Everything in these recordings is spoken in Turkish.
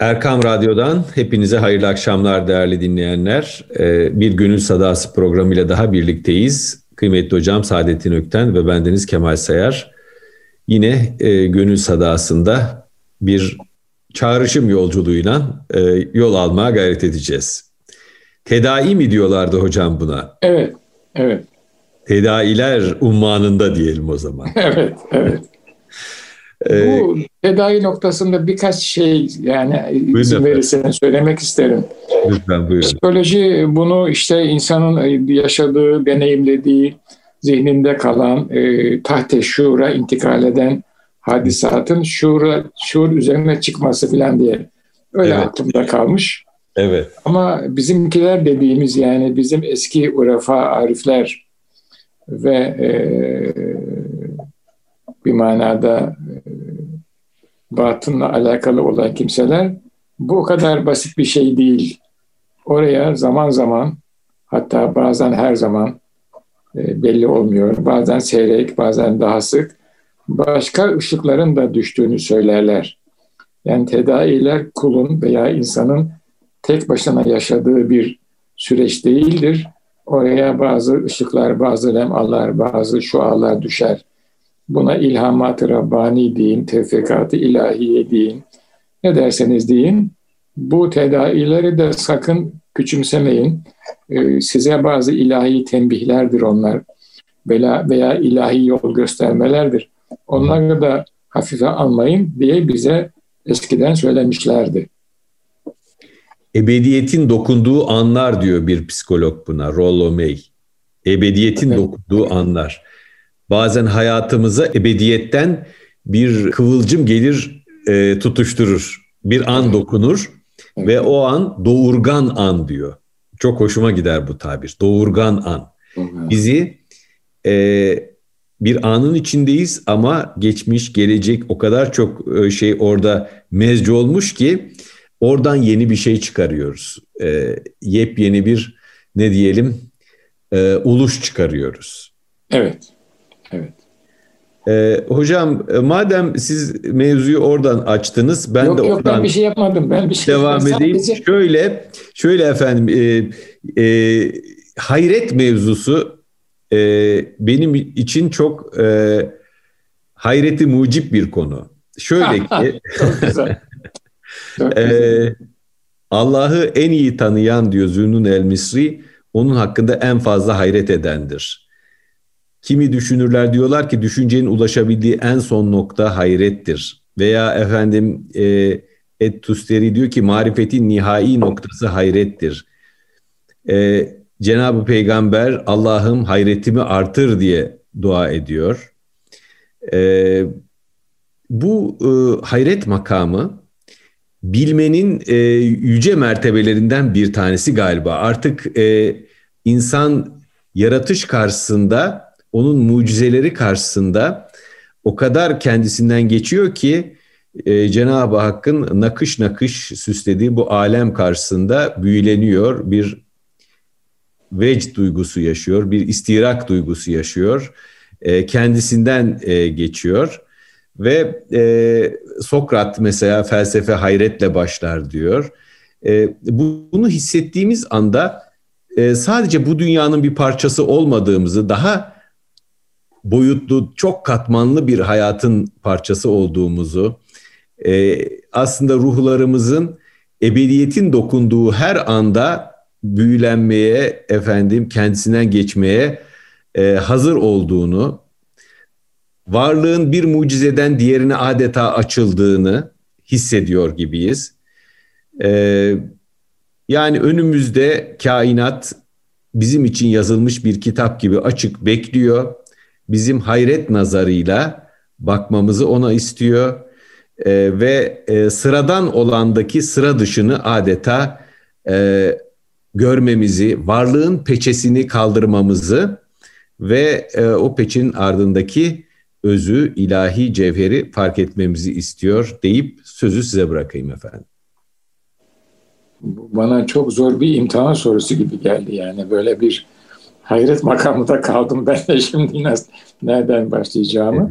Erkam Radyo'dan hepinize hayırlı akşamlar değerli dinleyenler. Ee, bir Gönül Sadası programıyla daha birlikteyiz. Kıymetli hocam Saadettin Ökten ve bendeniz Kemal Sayar. Yine e, Gönül Sadası'nda bir çağrışım yolculuğuyla e, yol almaya gayret edeceğiz. Tedai mi diyorlardı hocam buna? Evet, evet. Tedailer ummanında diyelim o zaman. evet, evet. Bu tedavi noktasında birkaç şey yani izin verirseniz söylemek isterim. Lütfen buyurun. Psikoloji bunu işte insanın yaşadığı, deneyimlediği, zihninde kalan, e, tahte şuura intikal eden hadisatın şuura, şuur üzerine çıkması falan diye öyle evet. aklımda kalmış. Evet. Ama bizimkiler dediğimiz yani bizim eski urafa arifler ve e, bir manada e, batınla alakalı olan kimseler bu kadar basit bir şey değil. Oraya zaman zaman hatta bazen her zaman e, belli olmuyor. Bazen seyrek, bazen daha sık başka ışıkların da düştüğünü söylerler. Yani tedaviler kulun veya insanın tek başına yaşadığı bir süreç değildir. Oraya bazı ışıklar, bazı lemalar, bazı şualar düşer. Buna ilhamat-ı Rabbani deyin, tevfikat-ı ilahiye deyin. Ne derseniz deyin. Bu tedavileri de sakın küçümsemeyin. Ee, size bazı ilahi tembihlerdir onlar. Veya, veya ilahi yol göstermelerdir. Onları da hafife almayın diye bize eskiden söylemişlerdi. Ebediyetin dokunduğu anlar diyor bir psikolog buna, Rollo May. Ebediyetin evet. dokunduğu anlar. Bazen hayatımıza ebediyetten bir kıvılcım gelir, e, tutuşturur. Bir an dokunur ve o an doğurgan an diyor. Çok hoşuma gider bu tabir. Doğurgan an. Bizi e, bir anın içindeyiz ama geçmiş, gelecek o kadar çok e, şey orada mezci olmuş ki oradan yeni bir şey çıkarıyoruz. E, yepyeni bir ne diyelim e, uluş çıkarıyoruz. Evet, evet. Ee, hocam e, madem siz mevzuyu oradan açtınız ben yok, de yok, oradan ben bir şey yapmadım. Ben bir şey devam edeyim. Sadece... Şöyle şöyle efendim e, e, hayret mevzusu e, benim için çok e, hayreti mucip bir konu. Şöyle ki e, Allah'ı en iyi tanıyan diyor Zünnun el Misri onun hakkında en fazla hayret edendir. Kimi düşünürler diyorlar ki düşüncenin ulaşabildiği en son nokta hayrettir. Veya efendim e, Et Tusteri diyor ki marifetin nihai noktası hayrettir. E, Cenab-ı Peygamber Allah'ım hayretimi artır diye dua ediyor. E, bu e, hayret makamı bilmenin e, yüce mertebelerinden bir tanesi galiba. Artık e, insan yaratış karşısında, onun mucizeleri karşısında o kadar kendisinden geçiyor ki e, Cenab-ı Hakk'ın nakış nakış süslediği bu alem karşısında büyüleniyor. Bir vecd duygusu yaşıyor, bir istirak duygusu yaşıyor. E, kendisinden e, geçiyor. Ve e, Sokrat mesela felsefe hayretle başlar diyor. E, bunu hissettiğimiz anda e, sadece bu dünyanın bir parçası olmadığımızı, daha boyutlu, çok katmanlı bir hayatın parçası olduğumuzu, e, aslında ruhlarımızın ebediyetin dokunduğu her anda büyülenmeye, efendim kendisinden geçmeye e, hazır olduğunu, varlığın bir mucizeden diğerine adeta açıldığını hissediyor gibiyiz. E, yani önümüzde kainat bizim için yazılmış bir kitap gibi açık bekliyor. Bizim hayret nazarıyla bakmamızı ona istiyor. E, ve e, sıradan olandaki sıra dışını adeta e, görmemizi, varlığın peçesini kaldırmamızı ve e, o peçin ardındaki özü, ilahi cevheri fark etmemizi istiyor deyip sözü size bırakayım efendim. Bana çok zor bir imtihan sorusu gibi geldi yani böyle bir hayret makamında kaldım ben de şimdi nasıl, nereden başlayacağımı.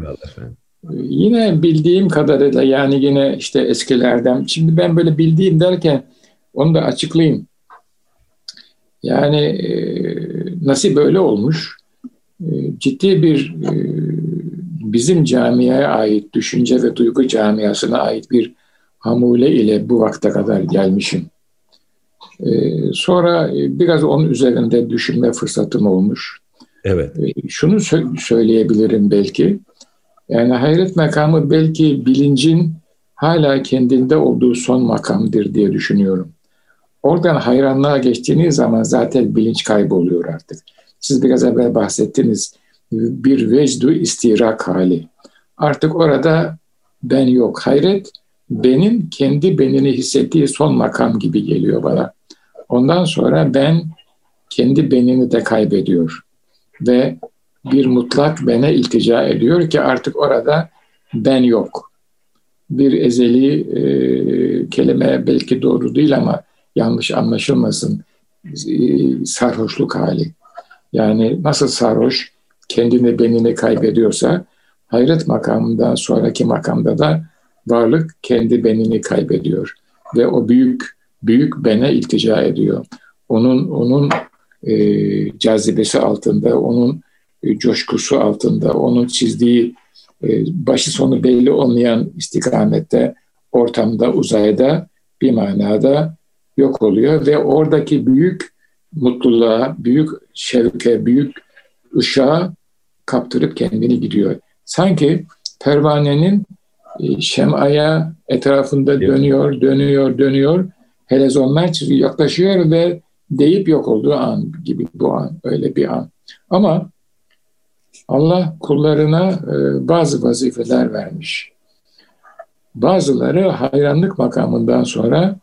Yine bildiğim kadarıyla yani yine işte eskilerden. Şimdi ben böyle bildiğim derken onu da açıklayayım. Yani e, nasıl böyle olmuş? E, ciddi bir e, bizim camiye ait, düşünce ve duygu camiasına ait bir hamule ile bu vakte kadar gelmişim. E, sonra e, biraz onun üzerinde düşünme fırsatım olmuş. Evet. E, şunu sö- söyleyebilirim belki. Yani hayret makamı belki bilincin hala kendinde olduğu son makamdır diye düşünüyorum. Oradan hayranlığa geçtiğiniz zaman zaten bilinç kayboluyor artık. Siz biraz evvel bahsettiniz. Bir vecdu istirak hali. Artık orada ben yok. Hayret benim kendi benini hissettiği son makam gibi geliyor bana. Ondan sonra ben kendi benini de kaybediyor. Ve bir mutlak bene iltica ediyor ki artık orada ben yok. Bir ezeli e, kelime belki doğru değil ama yanlış anlaşılmasın e, sarhoşluk hali. Yani nasıl sarhoş kendini benini kaybediyorsa hayret makamından sonraki makamda da varlık kendi benini kaybediyor ve o büyük büyük bene iltica ediyor. Onun onun e, cazibesi altında, onun e, coşkusu altında, onun çizdiği e, başı sonu belli olmayan istikamette, ortamda, uzayda bir manada yok oluyor ve oradaki büyük mutluluğa, büyük şevke, büyük ışığa kaptırıp kendini gidiyor. Sanki pervanenin e, şemaya etrafında dönüyor, dönüyor, dönüyor. Helezonlar yaklaşıyor ve deyip yok olduğu an gibi bu an, öyle bir an. Ama Allah kullarına e, bazı vazifeler vermiş. Bazıları hayranlık makamından sonra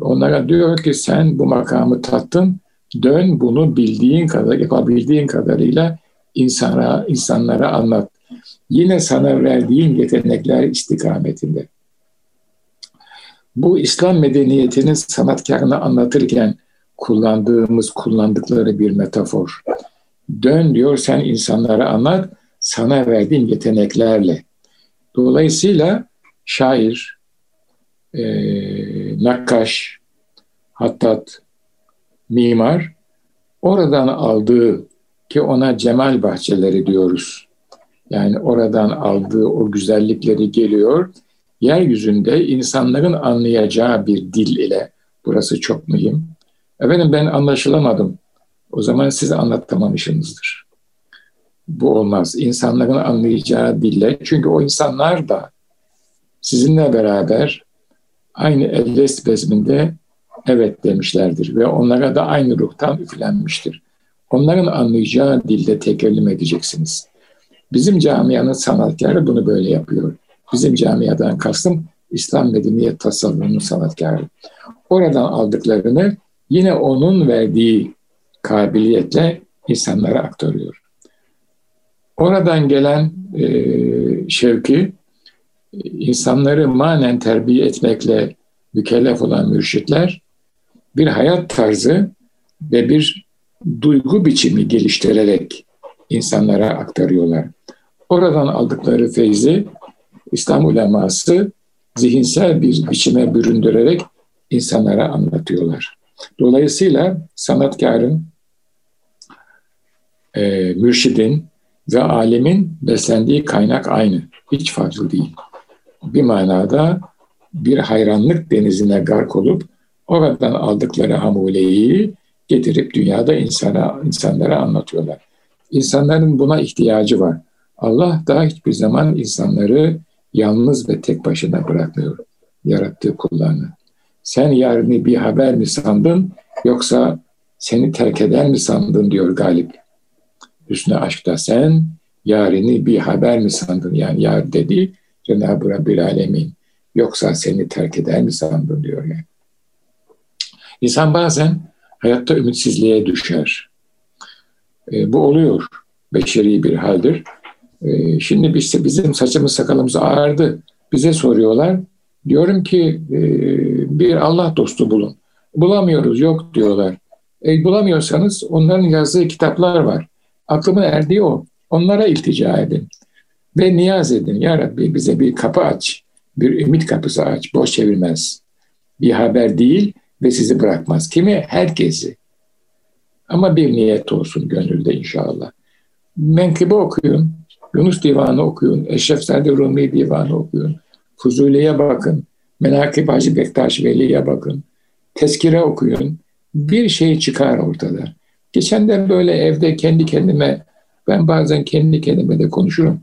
onlara diyor ki sen bu makamı tattın, dön bunu bildiğin kadar, yapabildiğin kadarıyla insana, insanlara anlat. Yine sana verdiğin yetenekler istikametinde. Bu İslam medeniyetinin sanatkarını anlatırken kullandığımız, kullandıkları bir metafor. Dön diyor sen insanlara anlat, sana verdiğim yeteneklerle. Dolayısıyla şair, e, nakkaş, hattat, mimar oradan aldığı ki ona cemal bahçeleri diyoruz. Yani oradan aldığı o güzellikleri geliyor. Yeryüzünde insanların anlayacağı bir dil ile burası çok mühim. Efendim ben anlaşılamadım. O zaman siz anlatamamışsınızdır. Bu olmaz. İnsanların anlayacağı dille. Çünkü o insanlar da sizinle beraber aynı elles bezminde evet demişlerdir ve onlara da aynı ruhtan üflenmiştir. Onların anlayacağı dilde tekellim edeceksiniz. Bizim camianın sanatkarı bunu böyle yapıyor. Bizim camiadan kastım İslam medeniyet tasavvurunun sanatkarı. Oradan aldıklarını yine onun verdiği kabiliyetle insanlara aktarıyor. Oradan gelen e, şevki insanları manen terbiye etmekle mükellef olan mürşitler bir hayat tarzı ve bir duygu biçimi geliştirerek insanlara aktarıyorlar. Oradan aldıkları feyzi İslam uleması zihinsel bir biçime büründürerek insanlara anlatıyorlar. Dolayısıyla sanatkarın, e, mürşidin ve alemin beslendiği kaynak aynı. Hiç farklı değil. Bir manada bir hayranlık denizine gark olup oradan aldıkları hamuleyi getirip dünyada insana, insanlara anlatıyorlar. İnsanların buna ihtiyacı var. Allah daha hiçbir zaman insanları yalnız ve tek başına bırakmıyor yarattığı kullarını. Sen yarını bir haber mi sandın yoksa seni terk eder mi sandın diyor Galip. Hüsnü aşkta sen yarını bir haber mi sandın? Yani yar dedi Cenab-ı Rabbil Alemin. Yoksa seni terk eder mi sandın diyor yani. İnsan bazen hayatta ümitsizliğe düşer. E, bu oluyor. Beşeri bir haldir. E, şimdi biz, bizim saçımız sakalımız ağardı. Bize soruyorlar. Diyorum ki e, bir Allah dostu bulun. Bulamıyoruz, yok diyorlar. E, bulamıyorsanız onların yazdığı kitaplar var. Aklımın erdiği o. Onlara iltica edin. Ve niyaz edin. Ya Rabbi bize bir kapı aç. Bir ümit kapısı aç. Boş çevirmez. Bir haber değil ve sizi bırakmaz. Kimi? Herkesi. Ama bir niyet olsun gönülde inşallah. Menkıbe okuyun. Yunus Divanı okuyun. Eşref Sade Rumi Divanı okuyun. Fuzuli'ye bakın. Menakib Hacı Bektaş Veli'ye bakın. Tezkire okuyun. Bir şey çıkar ortada. Geçen de böyle evde kendi kendime, ben bazen kendi kendime de konuşurum.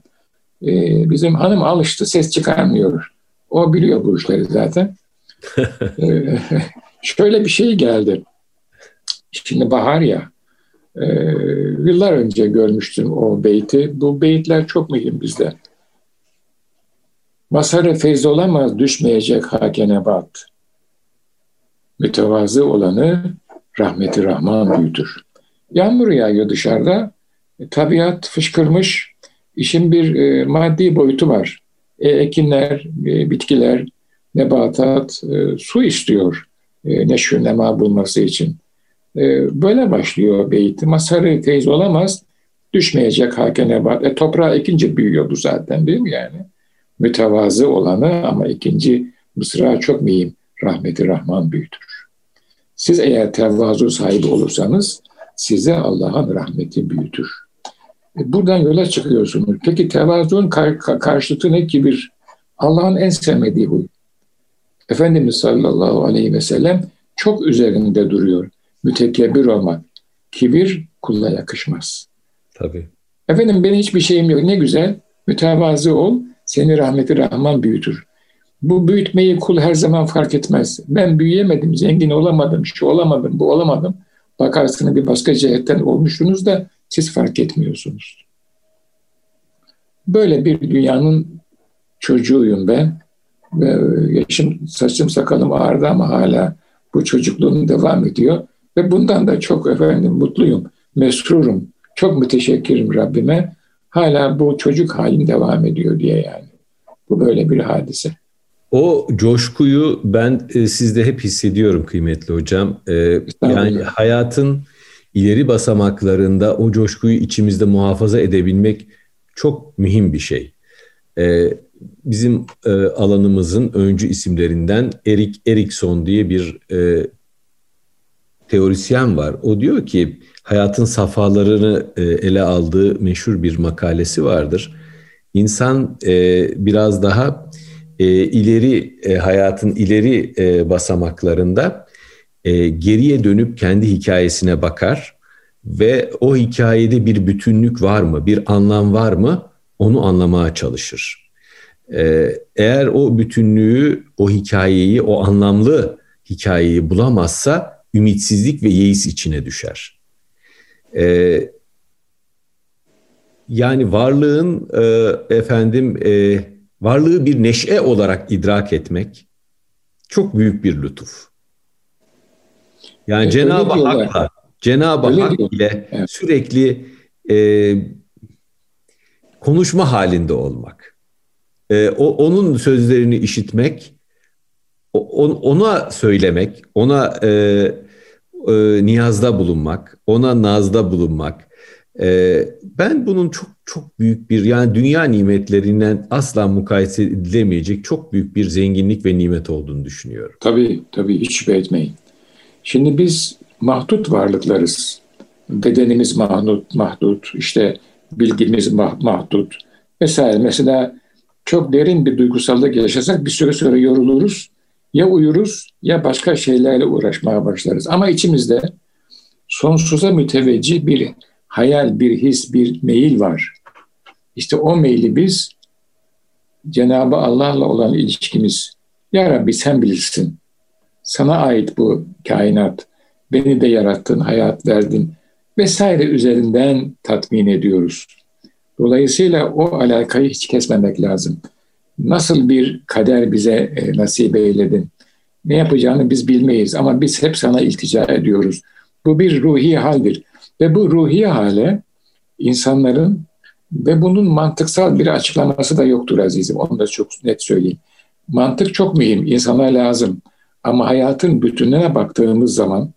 Ee, bizim hanım alıştı, ses çıkarmıyor. O biliyor bu işleri zaten. ee, şöyle bir şey geldi. Şimdi bahar ya, e, yıllar önce görmüştüm o beyti. Bu beyitler çok mühim bizde. Masarı feyz olamaz düşmeyecek hakene bat. Mütevazı olanı rahmeti rahman büyütür. Yağmur yağıyor dışarıda. E, tabiat fışkırmış. İşin bir e, maddi boyutu var. E, ekinler, e, bitkiler, nebatat e, su istiyor e, neşür nema bulması için. E, böyle başlıyor beyt. Masarı feyz olamaz, düşmeyecek hake nebat. E, toprağa ikinci büyüyor bu zaten değil mi yani? Mütevazı olanı ama ikinci mısra çok mühim. Rahmeti Rahman büyütür. Siz eğer tevazu sahibi olursanız size Allah'ın rahmeti büyütür. E, buradan yola çıkıyorsunuz. Peki tevazuun kar- karşıtı ne kibir? Allah'ın en sevmediği huy. Efendimiz sallallahu aleyhi ve sellem çok üzerinde duruyor. Mütekebbir olmak. Kibir kulla yakışmaz. Tabii. Efendim benim hiçbir şeyim yok. Ne güzel. Mütevazı ol. Seni rahmeti Rahman büyütür. Bu büyütmeyi kul her zaman fark etmez. Ben büyüyemedim, zengin olamadım, şu olamadım, bu olamadım. Bakarsınız bir başka cihetten olmuşsunuz da siz fark etmiyorsunuz. Böyle bir dünyanın çocuğuyum ben. Ve yaşım, saçım, sakalım ağırdı ama hala bu çocukluğum devam ediyor. Ve bundan da çok efendim mutluyum, mesrurum. Çok müteşekkirim Rabbime. Hala bu çocuk halim devam ediyor diye yani. Bu böyle bir hadise. O coşkuyu ben e, sizde hep hissediyorum kıymetli hocam. E, yani hayatın ileri basamaklarında o coşkuyu içimizde muhafaza edebilmek çok mühim bir şey. E, bizim e, alanımızın öncü isimlerinden Erik Erikson diye bir e, teorisyen var. O diyor ki hayatın safhalarını e, ele aldığı meşhur bir makalesi vardır. İnsan e, biraz daha e, ileri hayatın ileri basamaklarında geriye dönüp kendi hikayesine bakar ve o hikayede bir bütünlük var mı, bir anlam var mı onu anlamaya çalışır. Eğer o bütünlüğü, o hikayeyi, o anlamlı hikayeyi bulamazsa ümitsizlik ve yeis içine düşer. E, yani varlığın e, efendim e, varlığı bir neşe olarak idrak etmek çok büyük bir lütuf. Yani e, Cenab-ı Hak'la Cenab-ı Hak ile evet. sürekli e, konuşma halinde olmak. E, o onun sözlerini işitmek, ona söylemek, ona e, e, niyazda bulunmak, ona nazda bulunmak. E, ben bunun çok çok büyük bir yani dünya nimetlerinden asla mukayese edilemeyecek çok büyük bir zenginlik ve nimet olduğunu düşünüyorum. Tabii tabii hiç şüphe etmeyin. Şimdi biz mahdut varlıklarız. Bedenimiz mahdut, mahdut, işte bilgimiz mahdut vesaire. Mesela çok derin bir duygusallık yaşasak bir süre sonra yoruluruz. Ya uyuruz ya başka şeylerle uğraşmaya başlarız. Ama içimizde sonsuza müteveccih bir hayal, bir his, bir meyil var. İşte o meyli biz Cenab-ı Allah'la olan ilişkimiz. Ya Rabbi sen bilirsin. Sana ait bu kainat. Beni de yarattın, hayat verdin vesaire üzerinden tatmin ediyoruz. Dolayısıyla o alakayı hiç kesmemek lazım. Nasıl bir kader bize e, nasip eyledin? Ne yapacağını biz bilmeyiz ama biz hep sana iltica ediyoruz. Bu bir ruhi haldir. Ve bu ruhi hale insanların ve bunun mantıksal bir açıklaması da yoktur azizim. Onu da çok net söyleyeyim. Mantık çok mühim, insana lazım. Ama hayatın bütününe baktığımız zaman,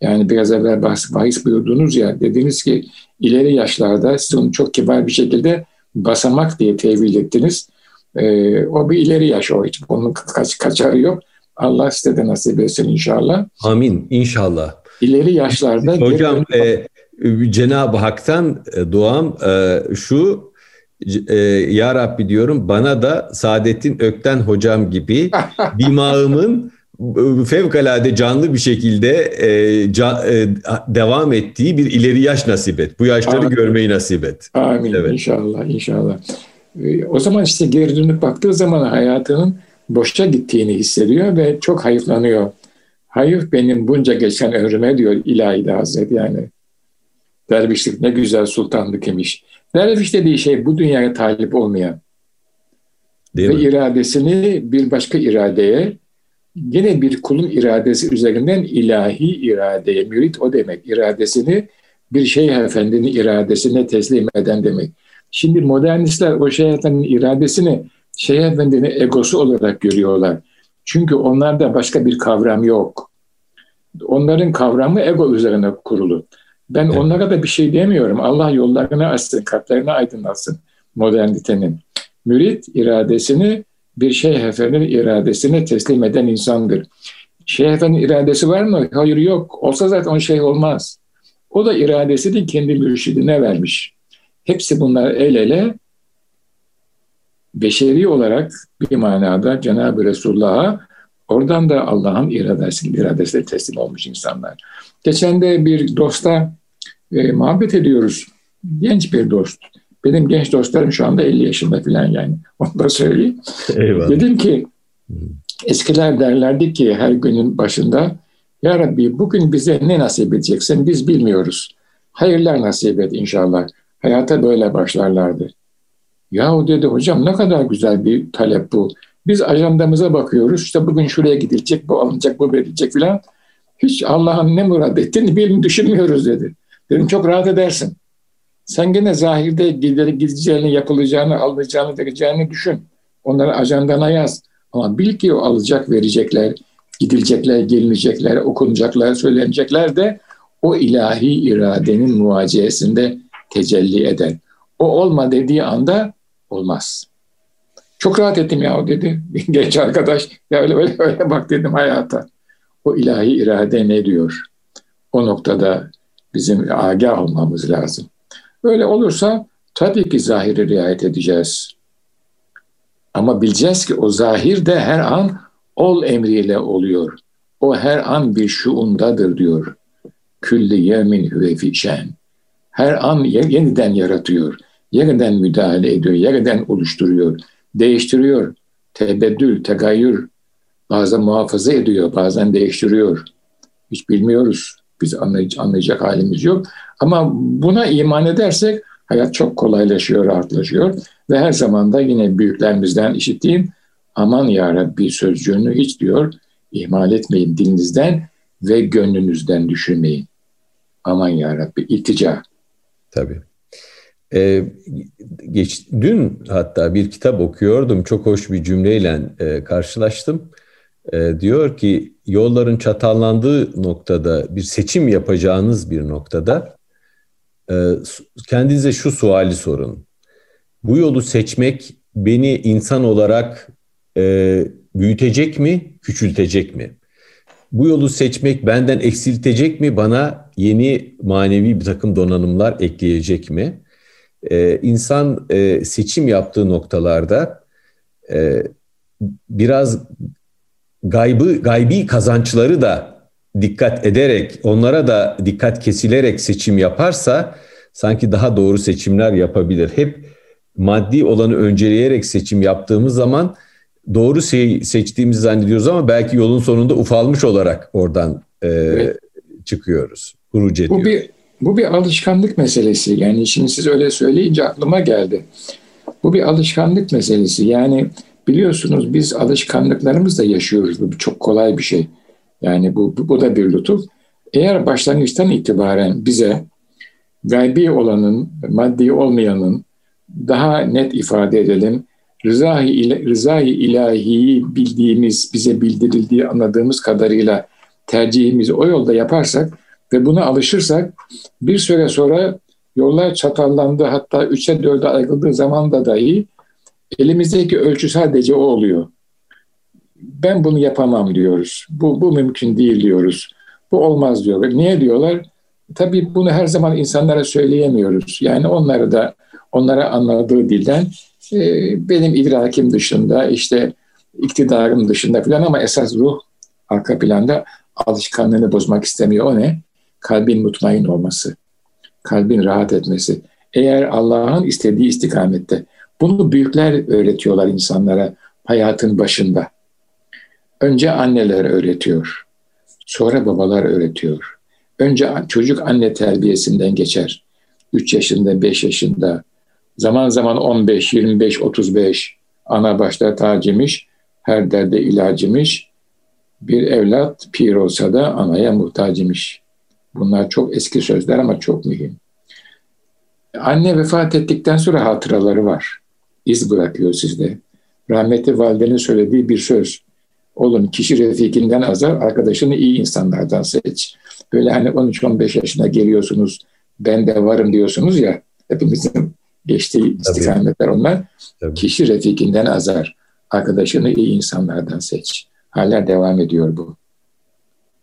yani biraz evvel bahis, buyurdunuz ya, dediniz ki ileri yaşlarda, siz onu çok kibar bir şekilde basamak diye tevil ettiniz. Ee, o bir ileri yaş o hiç bunun kaç, kaçarı yok. Allah size de nasip etsin inşallah. Amin inşallah. İleri yaşlarda... Hocam e, Cenab-ı Hak'tan e, duam e, şu e, Ya Rabbi diyorum bana da Saadettin Ökten hocam gibi dimağımın fevkalade canlı bir şekilde e, ca, e, devam ettiği bir ileri yaş nasip et. Bu yaşları Amin. görmeyi nasip et. Amin evet. inşallah inşallah. E, o zaman işte geri dönüp baktığı zaman hayatının boşa gittiğini hissediyor ve çok hayıflanıyor. Hayır benim bunca geçen ömrüme diyor ilahi Hazret yani. Dervişlik ne güzel sultanlık imiş. Derviş dediği şey bu dünyaya talip olmayan Değil ve mi? iradesini bir başka iradeye yine bir kulun iradesi üzerinden ilahi iradeye mürit o demek. iradesini bir şey efendinin iradesine teslim eden demek. Şimdi modernistler o şey efendinin iradesini şey efendinin egosu olarak görüyorlar. Çünkü onlarda başka bir kavram yok. Onların kavramı ego üzerine kurulu. Ben evet. onlara da bir şey demiyorum. Allah yollarını açsın, kalplerini aydınlatsın modernitenin. Mürit iradesini bir şeyh efendinin iradesine teslim eden insandır. Şeyh efendinin iradesi var mı? Hayır yok. Olsa zaten o şeyh olmaz. O da iradesini kendi mürşidine vermiş. Hepsi bunlar el ele beşeri olarak bir manada Cenab-ı Resulullah'a oradan da Allah'ın iradesi, iradesine teslim olmuş insanlar. Geçen de bir dosta e, muhabbet ediyoruz. Genç bir dost. Benim genç dostlarım şu anda 50 yaşında falan yani. Onu da söyleyeyim. Eyvallah. Dedim ki eskiler derlerdi ki her günün başında Ya Rabbi bugün bize ne nasip edeceksin biz bilmiyoruz. Hayırlar nasip et inşallah. Hayata böyle başlarlardı. Yahu dedi hocam ne kadar güzel bir talep bu. Biz ajandamıza bakıyoruz. İşte bugün şuraya gidilecek, bu alınacak, bu verilecek filan. Hiç Allah'ın ne murad ettiğini bilin düşünmüyoruz dedi. Dedim çok rahat edersin. Sen gene zahirde gideceğini, yapılacağını, alınacağını, vereceğini düşün. Onları ajandana yaz. Ama bil ki o alacak, verecekler, gidilecekler, gelinecekler, okunacaklar, söylenecekler de o ilahi iradenin muvaciyesinde tecelli eder. O olma dediği anda olmaz. Çok rahat ettim ya dedi genç arkadaş. Ya öyle öyle öyle bak dedim hayata. O ilahi irade ne diyor? O noktada bizim agah olmamız lazım. Öyle olursa tabii ki zahiri riayet edeceğiz. Ama bileceğiz ki o zahir de her an ol emriyle oluyor. O her an bir şuundadır diyor. Külli yemin hüve fişen. Her an yeniden yaratıyor. Yeniden müdahale ediyor. Yeniden oluşturuyor. Değiştiriyor. Tebeddül, tegayyür. Bazen muhafaza ediyor. Bazen değiştiriyor. Hiç bilmiyoruz. Biz anlayacak halimiz yok. Ama buna iman edersek hayat çok kolaylaşıyor, rahatlaşıyor. Ve her zaman da yine büyüklerimizden işittiğim aman ya Rabbi sözcüğünü hiç diyor ihmal etmeyin dilinizden ve gönlünüzden düşürmeyin. Aman ya Rabbi iltica. Tabii. Ee, geç, dün hatta bir kitap okuyordum. Çok hoş bir cümleyle e, karşılaştım. E, diyor ki yolların çatallandığı noktada bir seçim yapacağınız bir noktada e, kendinize şu suali sorun. Bu yolu seçmek beni insan olarak e, büyütecek mi, küçültecek mi? Bu yolu seçmek benden eksiltecek mi, bana yeni manevi bir takım donanımlar ekleyecek mi? Ee, insan e, seçim yaptığı noktalarda e, biraz gaybı gaybi kazançları da dikkat ederek, onlara da dikkat kesilerek seçim yaparsa sanki daha doğru seçimler yapabilir. Hep maddi olanı önceleyerek seçim yaptığımız zaman doğru şey seçtiğimizi zannediyoruz ama belki yolun sonunda ufalmış olarak oradan e, evet. çıkıyoruz. Huruc Bu bir bu bir alışkanlık meselesi. Yani şimdi siz öyle söyleyince aklıma geldi. Bu bir alışkanlık meselesi. Yani biliyorsunuz biz alışkanlıklarımızla yaşıyoruz. Bu çok kolay bir şey. Yani bu, bu, bu da bir lütuf. Eğer başlangıçtan itibaren bize gaybi olanın, maddi olmayanın daha net ifade edelim, rızayı, rızayı ilahiyi bildiğimiz, bize bildirildiği anladığımız kadarıyla tercihimizi o yolda yaparsak ve buna alışırsak bir süre sonra Yollar çatallandı hatta üçe dörde ayrıldığı zaman da dahi elimizdeki ölçü sadece o oluyor. Ben bunu yapamam diyoruz. Bu, bu mümkün değil diyoruz. Bu olmaz diyorlar. Niye diyorlar? Tabii bunu her zaman insanlara söyleyemiyoruz. Yani onları da onlara anladığı dilden e, benim idrakim dışında işte iktidarım dışında falan ama esas ruh arka planda alışkanlığını bozmak istemiyor. O ne? Kalbin mutmain olması. Kalbin rahat etmesi. Eğer Allah'ın istediği istikamette. Bunu büyükler öğretiyorlar insanlara hayatın başında. Önce anneler öğretiyor. Sonra babalar öğretiyor. Önce çocuk anne terbiyesinden geçer. 3 yaşında, 5 yaşında, zaman zaman 15, 25, 35 ana başta tacimiş, her derde ilacımış. Bir evlat pir olsa da anaya muhtaç imiş. Bunlar çok eski sözler ama çok mühim. Anne vefat ettikten sonra hatıraları var. İz bırakıyor sizde. Rahmetli validenin söylediği bir söz. Oğlum kişi refikinden azar, arkadaşını iyi insanlardan seç. Böyle hani 13-15 yaşına geliyorsunuz, ben de varım diyorsunuz ya, hepimizin geçtiği istikametler onlar. Tabii. Kişi refikinden azar, arkadaşını iyi insanlardan seç. Hala devam ediyor bu.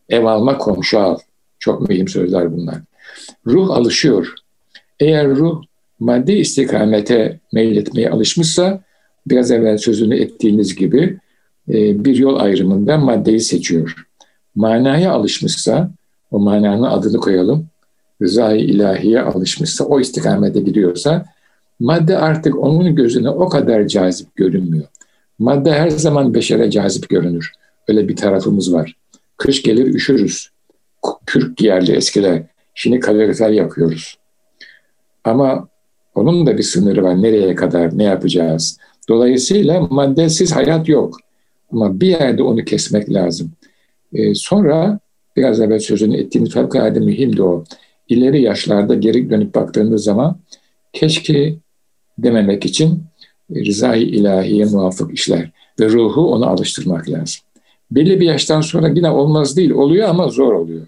Ev alma, komşu al. Çok mühim sözler bunlar. Ruh alışıyor. Eğer ruh maddi istikamete meyletmeye alışmışsa, biraz evvel sözünü ettiğiniz gibi e, bir yol ayrımında maddeyi seçiyor. Manaya alışmışsa, o mananın adını koyalım, rızayı ilahiye alışmışsa, o istikamete gidiyorsa, madde artık onun gözüne o kadar cazip görünmüyor. Madde her zaman beşere cazip görünür. Öyle bir tarafımız var. Kış gelir üşürüz. Kürk giyerli eskiler. Şimdi kalorifer yapıyoruz. Ama onun da bir sınırı var. Nereye kadar, ne yapacağız? Dolayısıyla maddesiz hayat yok. Ama bir yerde onu kesmek lazım. Ee, sonra biraz evvel sözünü ettiğimiz fevkalade mühimdi o. İleri yaşlarda geri dönüp baktığımız zaman keşke dememek için rızayı ilahiye muvafık işler ve ruhu onu alıştırmak lazım. Belli bir yaştan sonra yine olmaz değil, oluyor ama zor oluyor.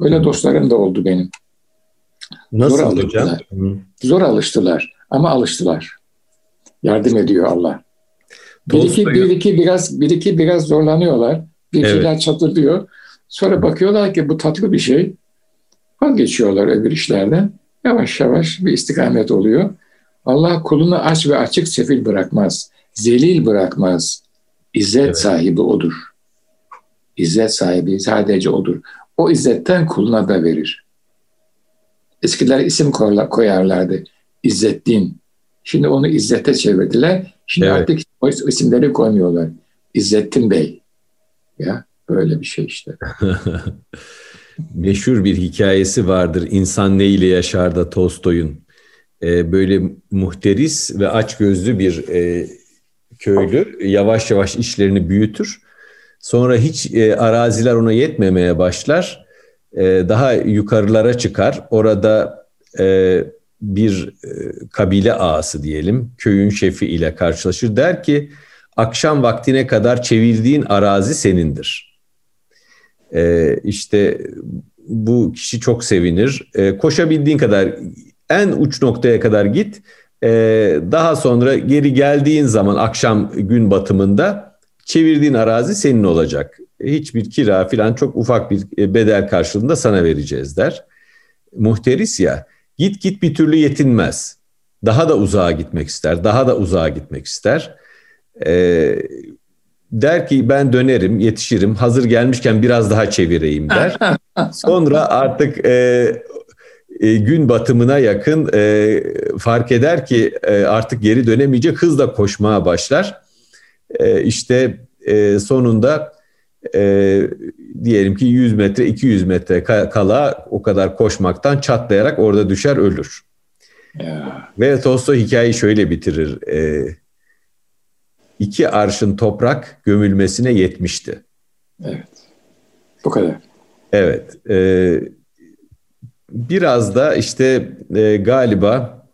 Öyle dostlarım da oldu benim. Nasıl zor hocam? Zor alıştılar ama alıştılar. Yardım ediyor Allah. Bir iki, bir iki biraz bir iki biraz zorlanıyorlar. Bir evet. şeyler çatırıyor. Sonra bakıyorlar ki bu tatlı bir şey. Vazgeçiyorlar öbür işlerden. Yavaş yavaş bir istikamet oluyor. Allah kulunu aç ve açık sefil bırakmaz. Zelil bırakmaz. İzzet evet. sahibi odur. İzzet sahibi sadece odur. O izzetten kuluna da verir. Eskiler isim koyarlardı. İzzettin. Şimdi onu İzzet'e çevirdiler. Şimdi evet. artık o isimleri koymuyorlar. İzzettin Bey. Ya böyle bir şey işte. Meşhur bir hikayesi vardır. İnsan ne ile yaşar da Tolstoy'un. Ee, böyle muhteris ve açgözlü bir e, köylü yavaş yavaş işlerini büyütür. Sonra hiç e, araziler ona yetmemeye başlar. E, daha yukarılara çıkar. Orada e, bir e, kabile ağası diyelim, köyün şefi ile karşılaşır. Der ki akşam vaktine kadar çevirdiğin arazi senindir. E, işte bu kişi çok sevinir. E, koşabildiğin kadar en uç noktaya kadar git. E, daha sonra geri geldiğin zaman akşam gün batımında çevirdiğin arazi senin olacak. Hiçbir kira falan çok ufak bir e, bedel karşılığında sana vereceğiz der. Muhteris ya Git git bir türlü yetinmez. Daha da uzağa gitmek ister, daha da uzağa gitmek ister. Ee, der ki ben dönerim, yetişirim, hazır gelmişken biraz daha çevireyim der. Sonra artık e, e, gün batımına yakın e, fark eder ki e, artık geri dönemeyecek, hızla koşmaya başlar. E, işte e, sonunda e, diyelim ki 100 metre 200 metre kala o kadar koşmaktan çatlayarak orada düşer ölür. Ya. Ve Tolstoy hikayeyi şöyle bitirir. E, iki arşın toprak gömülmesine yetmişti. Evet. Bu kadar. Evet. E, biraz da işte e, galiba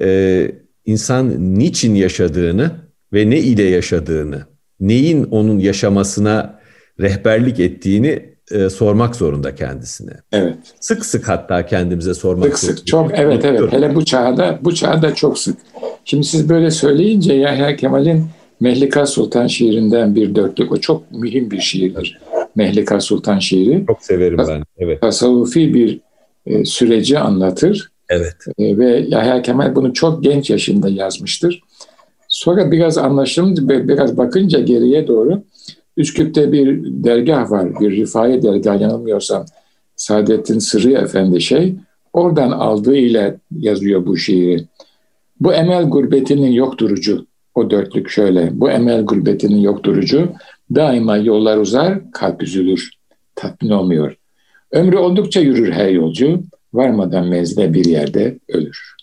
e, insan niçin yaşadığını ve ne ile yaşadığını, neyin onun yaşamasına rehberlik ettiğini e, sormak zorunda kendisine. Evet. Sık sık hatta kendimize sormak sık sık çok evet evet hele bu çağda bu çağda çok sık. Şimdi siz böyle söyleyince Yahya Kemal'in Mehlika Sultan şiirinden bir dörtlük o çok mühim bir şiirdir. Mehlika Sultan şiiri. Çok severim ben. Evet. Tasavvufi bir e, süreci anlatır. Evet. E, ve Yahya Kemal bunu çok genç yaşında yazmıştır. Sonra biraz anlaşılınca, biraz bakınca geriye doğru Üsküp'te bir dergah var, bir rifai dergah yanılmıyorsam Saadettin Sırrı Efendi şey, oradan aldığı ile yazıyor bu şiiri. Bu emel gurbetinin yok durucu, o dörtlük şöyle, bu emel gurbetinin yok durucu, daima yollar uzar, kalp üzülür, tatmin olmuyor. Ömrü oldukça yürür her yolcu, varmadan menzile bir yerde ölür.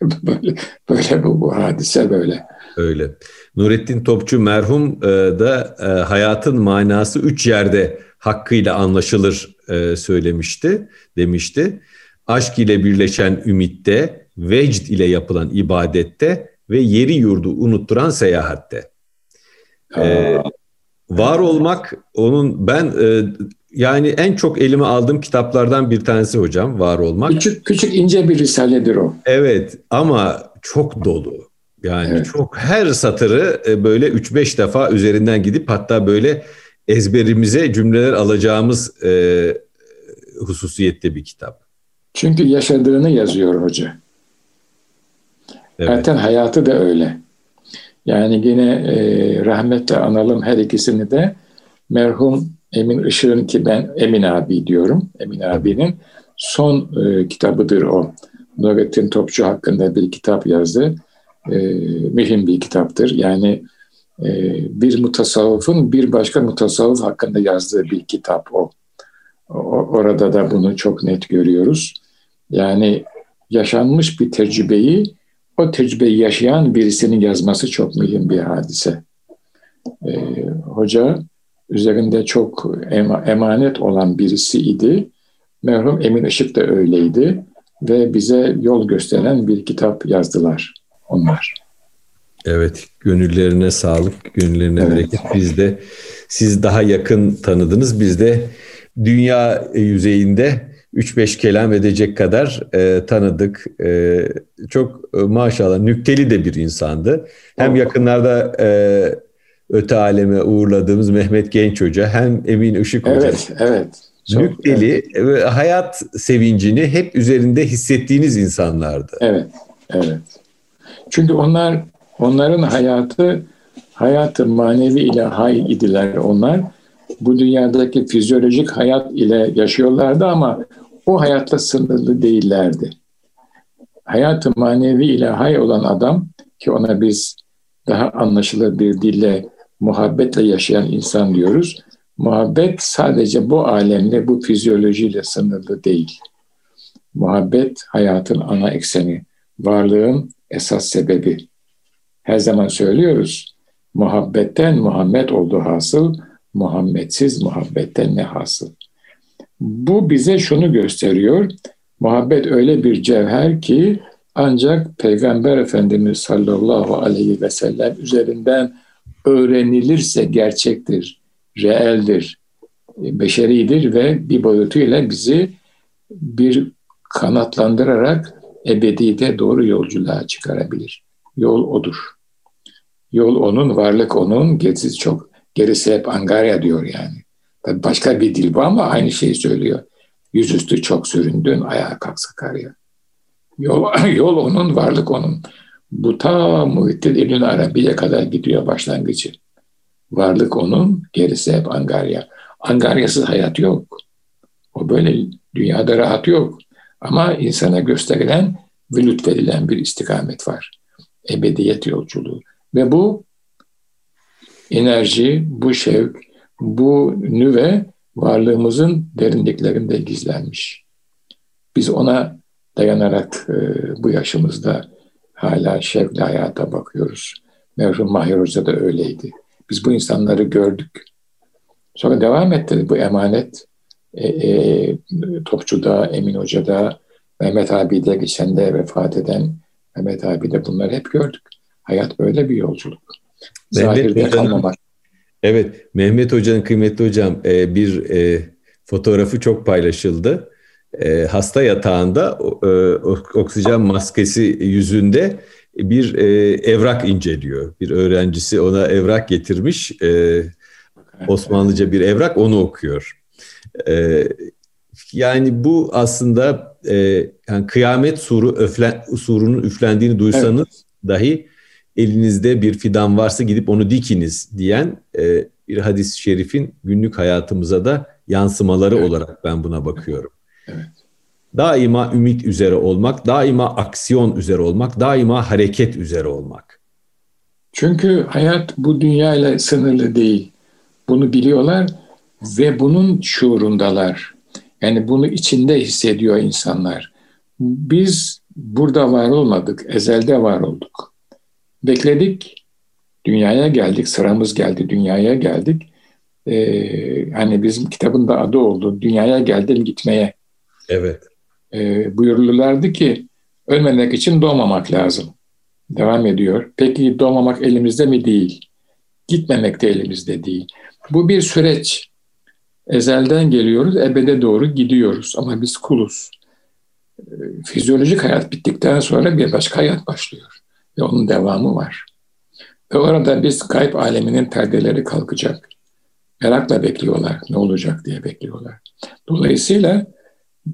böyle, böyle bu, bu hadise böyle. Öyle. Nurettin Topçu merhum e, da e, hayatın manası üç yerde hakkıyla anlaşılır e, söylemişti, demişti. Aşk ile birleşen ümitte, vecd ile yapılan ibadette ve yeri yurdu unutturan seyahatte. Ee, var olmak onun ben e, yani en çok elime aldığım kitaplardan bir tanesi hocam var olmak. Küçük küçük ince bir risaledir o. Evet ama çok dolu. Yani evet. çok her satırı e, böyle 3-5 defa üzerinden gidip hatta böyle ezberimize cümleler alacağımız e, hususiyette bir kitap. Çünkü yaşadığını yazıyor hoca. Evet. Zaten hayatı da öyle. Yani yine e, rahmetle analım her ikisini de merhum Emin Işık'ın ki ben Emin abi diyorum. Emin abinin son e, kitabıdır o. Nurettin Topçu hakkında bir kitap yazdı e, mühim bir kitaptır. Yani e, bir mutasavvıfın bir başka mutasavvıf hakkında yazdığı bir kitap o. o. Orada da bunu çok net görüyoruz. Yani yaşanmış bir tecrübeyi o tecrübeyi yaşayan birisinin yazması çok mühim bir hadise. E, hoca üzerinde çok emanet olan birisi idi. Merhum Emin Işık da öyleydi ve bize yol gösteren bir kitap yazdılar onlar. Evet, gönüllerine sağlık, gönüllerine evet. bereket. Biz de siz daha yakın tanıdınız. Biz de dünya yüzeyinde 3-5 kelam edecek kadar e, tanıdık. E, çok e, maşallah nükteli de bir insandı. Hem yakınlarda e, öte aleme uğurladığımız Mehmet Genç Hoca hem Emin Işık Hoca. Evet, evet. Çok, nükteli evet. hayat sevincini hep üzerinde hissettiğiniz insanlardı. Evet, evet. Çünkü onlar onların hayatı hayatı manevi ile hay idiler onlar. Bu dünyadaki fizyolojik hayat ile yaşıyorlardı ama o hayatla sınırlı değillerdi. Hayatı manevi ile hay olan adam ki ona biz daha anlaşılır bir dille muhabbetle yaşayan insan diyoruz. Muhabbet sadece bu alemle, bu fizyolojiyle sınırlı değil. Muhabbet hayatın ana ekseni, varlığın esas sebebi. Her zaman söylüyoruz. Muhabbetten Muhammed oldu hasıl, Muhammedsiz muhabbetten ne hasıl. Bu bize şunu gösteriyor. Muhabbet öyle bir cevher ki ancak Peygamber Efendimiz sallallahu aleyhi ve sellem üzerinden öğrenilirse gerçektir, reeldir, beşeridir ve bir boyutuyla bizi bir kanatlandırarak ebedide doğru yolculuğa çıkarabilir. Yol odur. Yol onun, varlık onun, gerisi çok. Gerisi hep Angarya diyor yani. Tabii başka bir dil bu ama aynı şeyi söylüyor. Yüzüstü çok süründün, ayağa kalk Sakarya. Yol, yol onun, varlık onun. Bu ta Muhittin İbn Arabi'ye kadar gidiyor başlangıcı. Varlık onun, gerisi hep Angarya. Angaryasız hayat yok. O böyle dünyada rahat yok. Ama insana gösterilen ve lütfedilen bir istikamet var. Ebediyet yolculuğu. Ve bu enerji, bu şevk, bu nüve varlığımızın derinliklerinde gizlenmiş. Biz ona dayanarak e, bu yaşımızda hala şevkle hayata bakıyoruz. Merhum Mahir Hoca da öyleydi. Biz bu insanları gördük. Sonra devam etti bu emanet e, e, Topçu'da, Emin Hoca'da, Mehmet abi de geçen de vefat eden Mehmet abi de bunları hep gördük. Hayat böyle bir yolculuk. Zahirde kalmamak. Evet, Mehmet Hoca'nın kıymetli hocam e, bir e, fotoğrafı çok paylaşıldı. E, hasta yatağında oksijen maskesi yüzünde bir evrak inceliyor. Bir öğrencisi ona evrak getirmiş. Osmanlıca bir evrak onu okuyor. Yani bu aslında yani kıyamet suru öflen, surunun üflendiğini duysanız evet. dahi elinizde bir fidan varsa gidip onu dikiniz diyen e, bir hadis-i şerifin günlük hayatımıza da yansımaları evet. olarak ben buna bakıyorum. Evet. Daima ümit üzere olmak, daima aksiyon üzere olmak, daima hareket üzere olmak. Çünkü hayat bu dünyayla sınırlı değil. Bunu biliyorlar ve bunun şuurundalar. Yani bunu içinde hissediyor insanlar. Biz burada var olmadık, ezelde var olduk. Bekledik, dünyaya geldik, sıramız geldi, dünyaya geldik. Ee, hani bizim kitabın da adı oldu, dünyaya geldim gitmeye. Evet. Ee, buyururlardı ki, ölmemek için doğmamak lazım. Devam ediyor. Peki doğmamak elimizde mi? Değil. Gitmemek de elimizde değil. Bu bir süreç. Ezelden geliyoruz, ebede doğru gidiyoruz ama biz kuluz. Ee, fizyolojik hayat bittikten sonra bir başka hayat başlıyor ve onun devamı var. Ve orada biz kayıp aleminin perdeleri kalkacak. Merakla bekliyorlar, ne olacak diye bekliyorlar. Dolayısıyla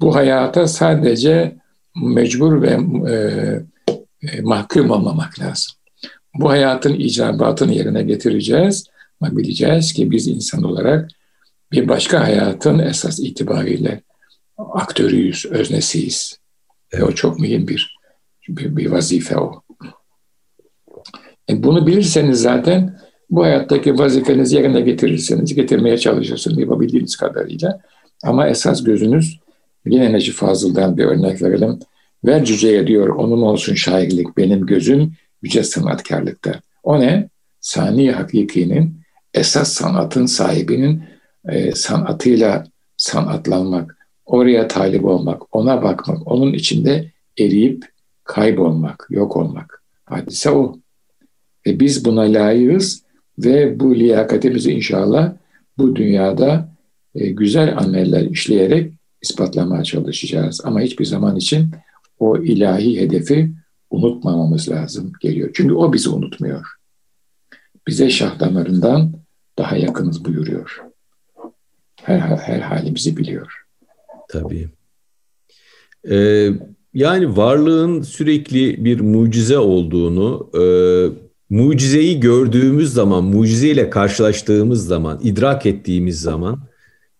bu hayata sadece mecbur ve e, e, mahkum olmamak lazım. Bu hayatın icabatını yerine getireceğiz ama bileceğiz ki biz insan olarak bir başka hayatın esas itibariyle aktörüyüz, öznesiyiz. Evet. Ve o çok mühim bir, bir, bir vazife o. E bunu bilirseniz zaten bu hayattaki vazifenizi yerine getirirsiniz, getirmeye çalışırsınız yapabildiğiniz kadarıyla. Ama esas gözünüz yine Necip Fazıl'dan bir örnek verelim. Ver cüceye diyor, onun olsun şairlik, benim gözüm yüce sanatkarlıkta. O ne? Sani Hakiki'nin, esas sanatın sahibinin e, sanatıyla sanatlanmak, oraya talip olmak, ona bakmak, onun içinde eriyip kaybolmak, yok olmak. Hadise o. Ve biz buna layığız ve bu liyakatimizi inşallah bu dünyada e, güzel ameller işleyerek ispatlamaya çalışacağız. Ama hiçbir zaman için o ilahi hedefi unutmamamız lazım geliyor. Çünkü o bizi unutmuyor. Bize şah damarından daha yakınız buyuruyor. Her, her halimizi biliyor. Tabii. Ee, yani varlığın sürekli bir mucize olduğunu, e, mucizeyi gördüğümüz zaman, mucizeyle karşılaştığımız zaman, idrak ettiğimiz zaman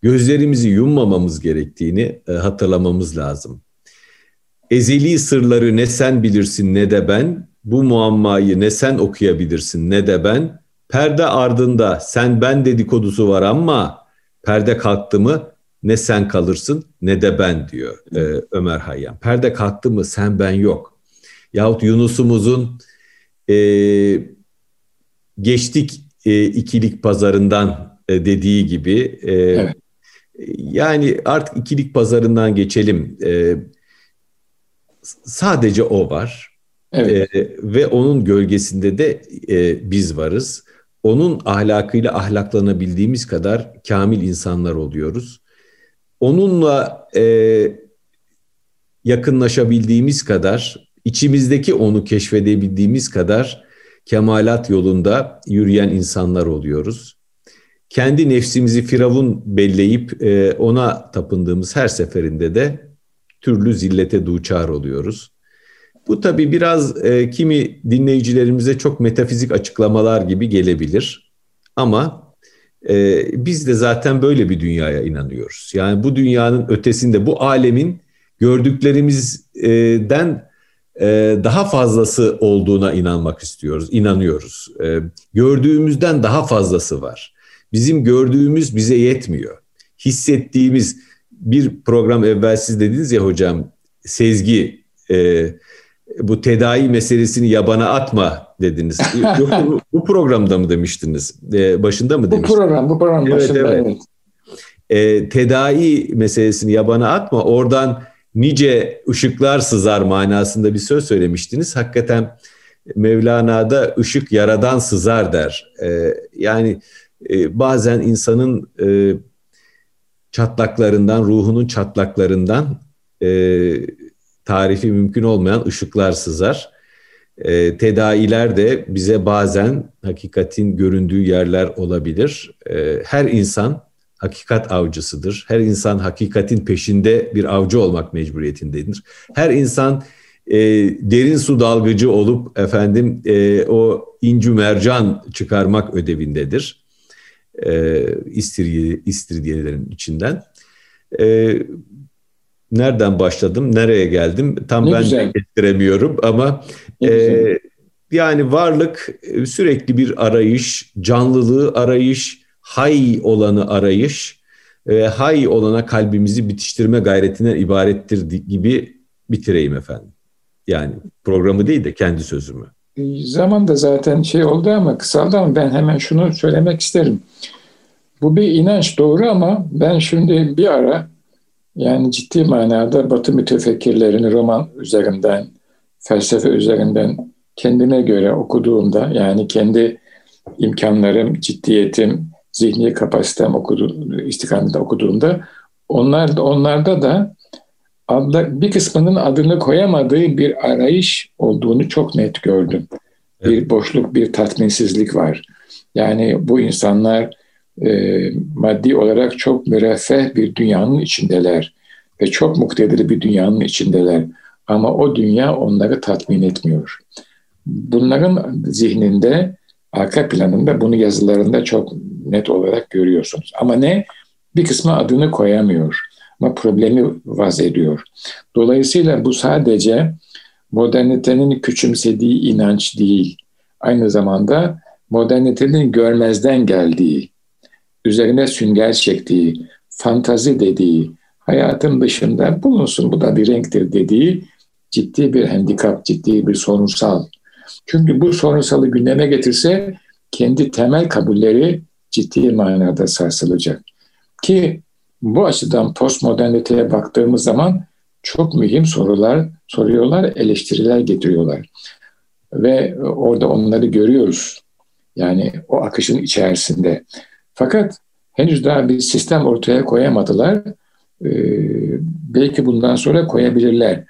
gözlerimizi yummamamız gerektiğini e, hatırlamamız lazım. Ezeli sırları ne sen bilirsin ne de ben, bu muammayı ne sen okuyabilirsin ne de ben, perde ardında sen ben dedikodusu var ama perde kalktı mı ne sen kalırsın ne de ben diyor e, Ömer Hayyam. Perde kalktı mı sen ben yok. Yahut Yunus'umuzun e, geçtik e, ikilik pazarından e, dediği gibi e, evet. Yani artık ikilik pazarından geçelim. E, sadece o var. Evet. E, ve onun gölgesinde de e, biz varız. Onun ahlakıyla ahlaklanabildiğimiz kadar kamil insanlar oluyoruz. Onunla e, yakınlaşabildiğimiz kadar, içimizdeki onu keşfedebildiğimiz kadar kemalat yolunda yürüyen insanlar oluyoruz. Kendi nefsimizi firavun belleyip e, ona tapındığımız her seferinde de türlü zillete duçar oluyoruz. Bu tabii biraz e, kimi dinleyicilerimize çok metafizik açıklamalar gibi gelebilir. Ama e, biz de zaten böyle bir dünyaya inanıyoruz. Yani bu dünyanın ötesinde, bu alemin gördüklerimizden e, daha fazlası olduğuna inanmak istiyoruz, inanıyoruz. E, gördüğümüzden daha fazlası var. Bizim gördüğümüz bize yetmiyor. Hissettiğimiz bir program evvel siz dediniz ya hocam, sezgi, e, bu tedavi meselesini yabana atma dediniz. Yok bu, bu programda mı demiştiniz? başında mı demiştiniz? Bu program, bu program evet, başında evet. evet. E, tedavi meselesini yabana atma. Oradan nice ışıklar sızar manasında bir söz söylemiştiniz. Hakikaten Mevlana'da ışık yaradan sızar der. Ee, yani e, bazen insanın e, çatlaklarından, ruhunun çatlaklarından e, tarifi mümkün olmayan ışıklar sızar. E, tedailer de bize bazen hakikatin göründüğü yerler olabilir. E, her insan hakikat avcısıdır. Her insan hakikatin peşinde bir avcı olmak mecburiyetindedir. Her insan e, derin su dalgıcı olup efendim e, o incü mercan çıkarmak ödevindedir. E, istirye, istiryelerin içinden. E, nereden başladım, nereye geldim tam ne ben güzel. de getiremiyorum ama e, yani varlık e, sürekli bir arayış, canlılığı arayış, hay olanı arayış ve hay olana kalbimizi bitiştirme gayretinden ibarettir gibi bitireyim efendim. Yani programı değil de kendi sözümü. Zaman da zaten şey oldu ama kısaldı ama ben hemen şunu söylemek isterim. Bu bir inanç doğru ama ben şimdi bir ara yani ciddi manada Batı mütefekkirlerini roman üzerinden, felsefe üzerinden kendime göre okuduğumda yani kendi imkanlarım, ciddiyetim, zihni kapasitem okudu, istikamette okuduğumda onlar, onlarda da adla, bir kısmının adını koyamadığı bir arayış olduğunu çok net gördüm. Evet. Bir boşluk, bir tatminsizlik var. Yani bu insanlar e, maddi olarak çok müreffeh bir dünyanın içindeler ve çok muktedir bir dünyanın içindeler. Ama o dünya onları tatmin etmiyor. Bunların zihninde, arka planında bunu yazılarında çok net olarak görüyorsunuz. Ama ne? Bir kısmı adını koyamıyor ama problemi vaz ediyor. Dolayısıyla bu sadece modernitenin küçümsediği inanç değil. Aynı zamanda modernitenin görmezden geldiği, üzerine sünger çektiği, fantazi dediği, hayatın dışında bulunsun bu da bir renktir dediği ciddi bir handikap, ciddi bir sorunsal. Çünkü bu sorunsalı gündeme getirse kendi temel kabulleri ciddi manada sarsılacak. Ki bu açıdan postmoderniteye baktığımız zaman çok mühim sorular soruyorlar, eleştiriler getiriyorlar. Ve orada onları görüyoruz. Yani o akışın içerisinde. Fakat henüz daha bir sistem ortaya koyamadılar. Ee, belki bundan sonra koyabilirler.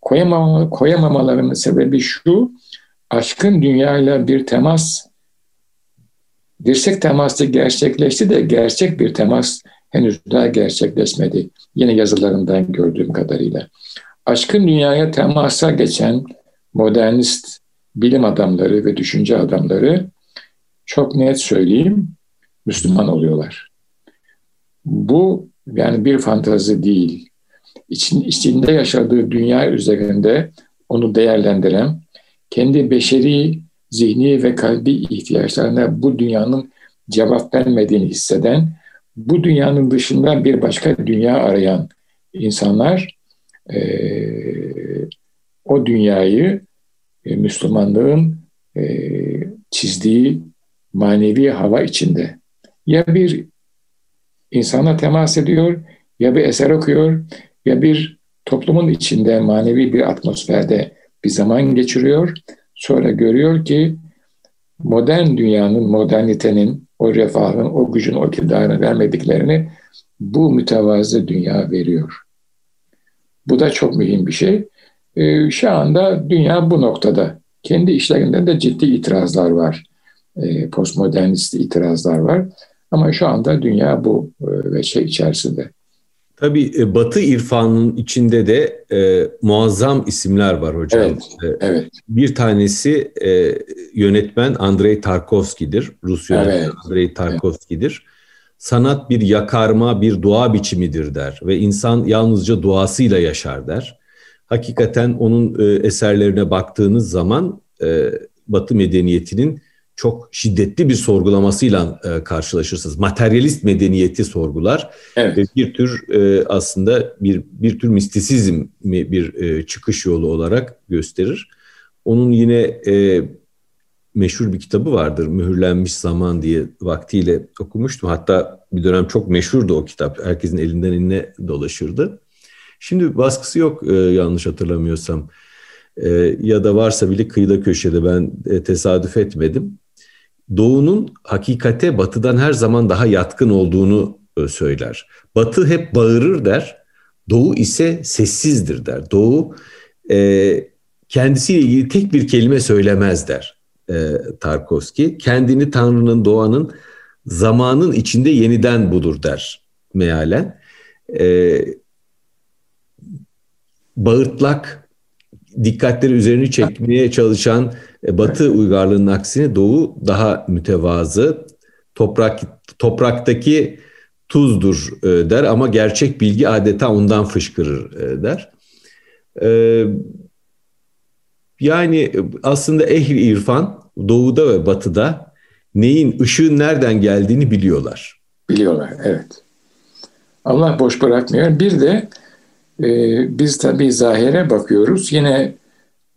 Koyamama, koyamamalarının sebebi şu, aşkın dünyayla bir temas, dirsek teması gerçekleşti de gerçek bir temas henüz daha gerçekleşmedi. Yine yazılarından gördüğüm kadarıyla. Aşkın dünyaya temasa geçen modernist bilim adamları ve düşünce adamları çok net söyleyeyim Müslüman oluyorlar. Bu yani bir fantazi değil. İçin, içinde yaşadığı dünya üzerinde onu değerlendiren, kendi beşeri, zihni ve kalbi ihtiyaçlarına bu dünyanın cevap vermediğini hisseden bu dünyanın dışında bir başka dünya arayan insanlar e, o dünyayı e, Müslümanlığın e, çizdiği manevi hava içinde ya bir insana temas ediyor ya bir eser okuyor ya bir toplumun içinde manevi bir atmosferde bir zaman geçiriyor. Sonra görüyor ki modern dünyanın, modernitenin o refahın, o gücün, o iktidarını vermediklerini bu mütevazı dünya veriyor. Bu da çok mühim bir şey. Ee, şu anda dünya bu noktada. Kendi işlerinden de ciddi itirazlar var. Ee, postmodernist itirazlar var. Ama şu anda dünya bu e, ve şey içerisinde. Tabii e, Batı irfanının içinde de e, muazzam isimler var hocam. Evet, e, evet. Bir tanesi e, yönetmen Andrei Tarkovski'dir. Rus yönetmen evet, Andrei Tarkovski'dir. Evet. Sanat bir yakarma, bir dua biçimidir der ve insan yalnızca duasıyla yaşar der. Hakikaten onun e, eserlerine baktığınız zaman e, Batı medeniyetinin çok şiddetli bir sorgulamasıyla e, karşılaşırsınız. Materyalist medeniyeti sorgular. Evet. Ve bir tür e, aslında bir bir tür mistisizm bir e, çıkış yolu olarak gösterir. Onun yine e, meşhur bir kitabı vardır. Mühürlenmiş Zaman diye vaktiyle okumuştum. Hatta bir dönem çok meşhurdu o kitap. Herkesin elinden eline dolaşırdı. Şimdi baskısı yok e, yanlış hatırlamıyorsam. E, ya da varsa bile kıyıda köşede ben e, tesadüf etmedim. Doğu'nun hakikate Batı'dan her zaman daha yatkın olduğunu e, söyler. Batı hep bağırır der, Doğu ise sessizdir der. Doğu e, kendisiyle ilgili tek bir kelime söylemez der e, Tarkovski. Kendini Tanrı'nın, doğanın, zamanın içinde yeniden bulur der mealen. E, bağırtlak, dikkatleri üzerine çekmeye çalışan Batı uygarlığının aksine Doğu daha mütevazı, toprak topraktaki tuzdur e, der ama gerçek bilgi adeta ondan fışkırır e, der. E, yani aslında ehli irfan doğuda ve batıda neyin ışığın nereden geldiğini biliyorlar. Biliyorlar evet. Allah boş bırakmıyor. Bir de e, biz tabii zahire bakıyoruz. Yine e,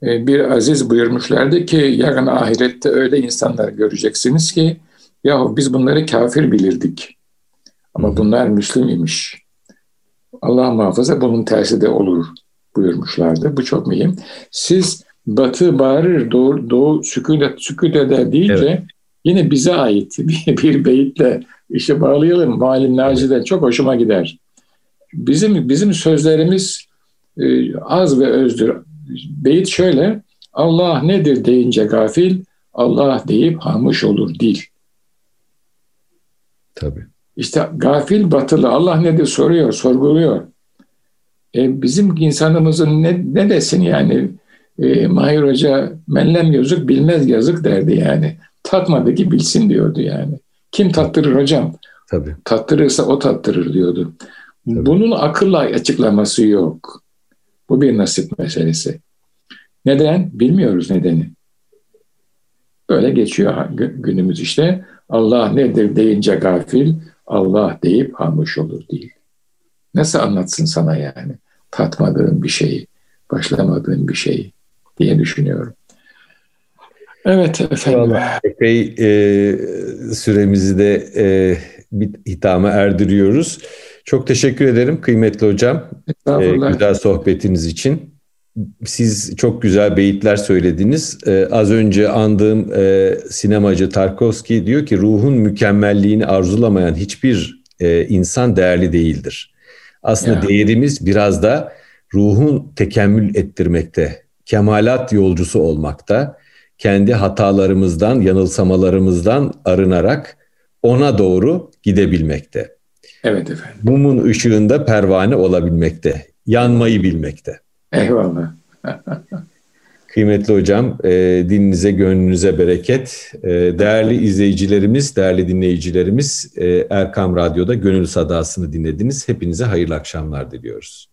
bir aziz buyurmuşlardı ki yarın ahirette öyle insanlar göreceksiniz ki yahu biz bunları kafir bilirdik. Ama bunlar Müslüm imiş. Allah muhafaza bunun tersi de olur buyurmuşlardı. Bu çok mühim. Siz batı bağırır, doğu, doğu sükut, sükut eder deyince evet. yine bize ait bir, bir beyitle işe bağlayalım. Malim Naci'de çok hoşuma gider. Bizim bizim sözlerimiz e, az ve özdür. Beyit şöyle, Allah nedir deyince gafil, Allah deyip hamuş olur dil. Tabii. İşte gafil batılı Allah nedir soruyor, sorguluyor. E, bizim insanımızın ne, ne desin yani? E, Mahir Hoca menlem yazık bilmez yazık derdi yani. Tatmadı ki bilsin diyordu yani. Kim tattırır hocam? Tabii. Tattırırsa o tattırır diyordu. Tabii. Bunun akılla açıklaması yok. Bu bir nasip meselesi. Neden? Bilmiyoruz nedeni. Böyle geçiyor günümüz işte. Allah nedir deyince gafil, Allah deyip hamuş olur değil. Nasıl anlatsın sana yani? Tatmadığın bir şeyi, başlamadığın bir şeyi diye düşünüyorum. Evet efendim. Epey e, süremizi de e, bir hitama erdiriyoruz. Çok teşekkür ederim kıymetli hocam. E, güzel sohbetiniz için siz çok güzel beyitler söylediniz. Ee, az önce andığım e, sinemacı Tarkovski diyor ki ruhun mükemmelliğini arzulamayan hiçbir e, insan değerli değildir. Aslında ya. değerimiz biraz da ruhun tekemmül ettirmekte, kemalat yolcusu olmakta, kendi hatalarımızdan, yanılsamalarımızdan arınarak ona doğru gidebilmekte. Evet efendim. Mumun ışığında pervane olabilmekte, yanmayı bilmekte. Eyvallah. Kıymetli hocam, e, dininize, gönlünüze bereket. E, değerli izleyicilerimiz, değerli dinleyicilerimiz, e, Erkam Radyo'da Gönül Sadası'nı dinlediniz. Hepinize hayırlı akşamlar diliyoruz.